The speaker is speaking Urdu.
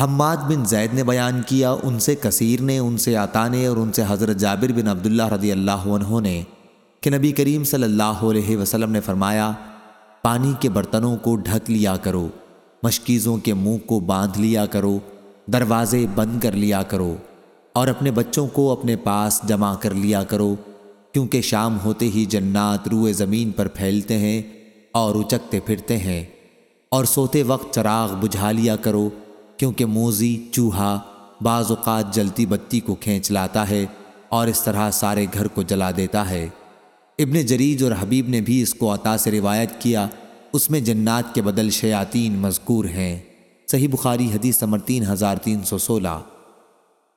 حماد بن زید نے بیان کیا، ان سے کثیر نے، ان سے آتا نے اور ان سے حضرت جابر بن عبداللہ رضی اللہ عنہ نے کہ نبی کریم صلی اللہ علیہ وسلم نے فرمایا، پانی کے برتنوں کو ڈھک لیا کرو، مشکیزوں کے منہ کو باندھ لیا کرو، دروازے بند کر لیا کرو اور اپنے بچوں کو اپنے پاس جمع کر لیا کرو، کیونکہ شام ہوتے ہی جنات روئے زمین پر پھیلتے ہیں اور اچکتے پھرتے ہیں اور سوتے وقت چراغ بجھا لیا کرو کیونکہ موزی، چوہا بعض اوقات جلتی بتی کو کھینچ لاتا ہے اور اس طرح سارے گھر کو جلا دیتا ہے۔ ابن جریج اور حبیب نے بھی اس کو عطا سے روایت کیا، اس میں جنات کے بدل شیاطین مذکور ہیں۔ صحیح بخاری حدیث ثمر تین ہزار تین سو سولہ۔